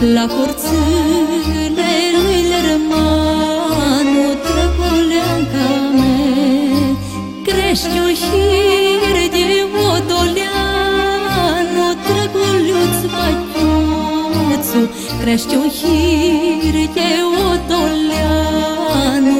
La curțile lui Lermanu Drăguleanca mea. Crești o hir de odoleanu Drăguliuț băiuțu Crești o hir de odoleanu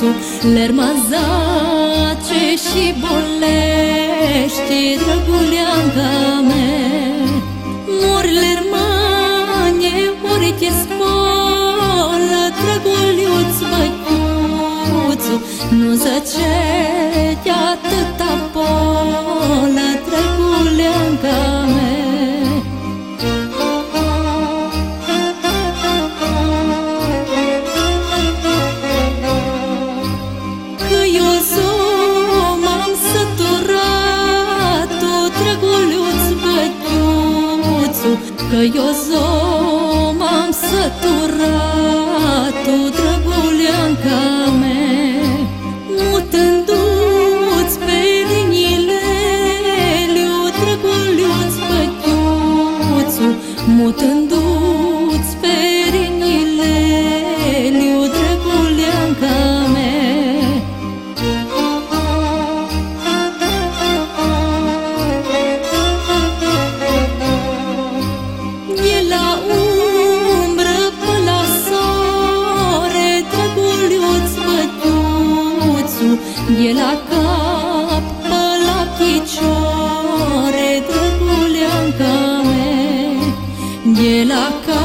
băiuțu Lerma zace și bolește Drăguleanca mea. Mor lermane ori te spală Drăguliuț băiuțu Nu zace de Că eu zo m-am săturat E la cap, mă la picioare, drăguleanca mea. E la cap.